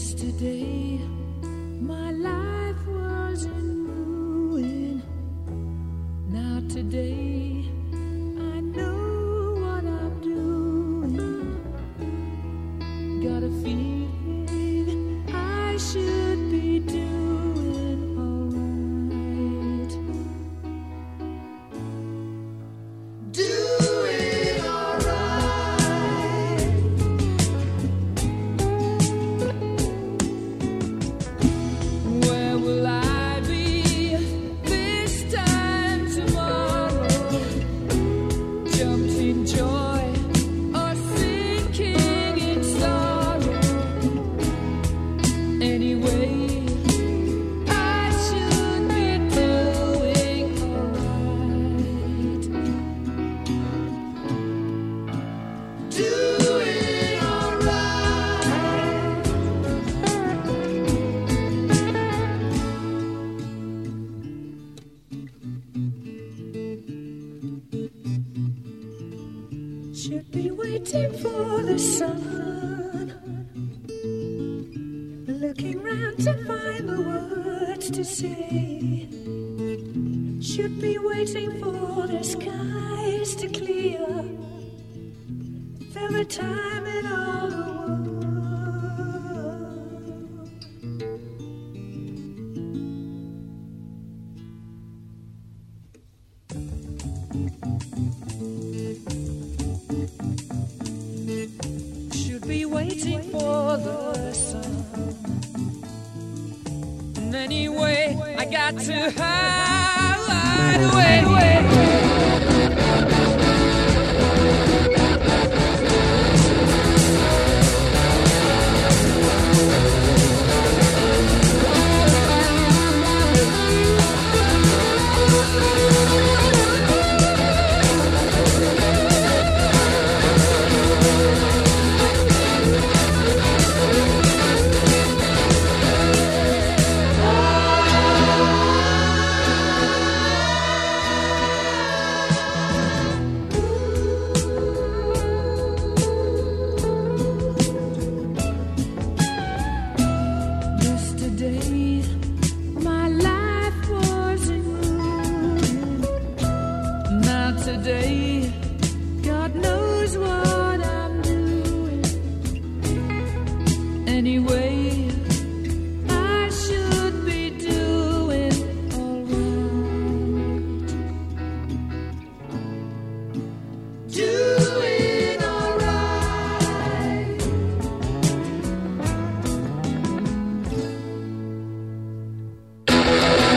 yesterday. Should be waiting for the sun. Looking round to find the words to say. Should be waiting for the skies to clear. There a time in all the world. Sun. And anyway, I got to hide away.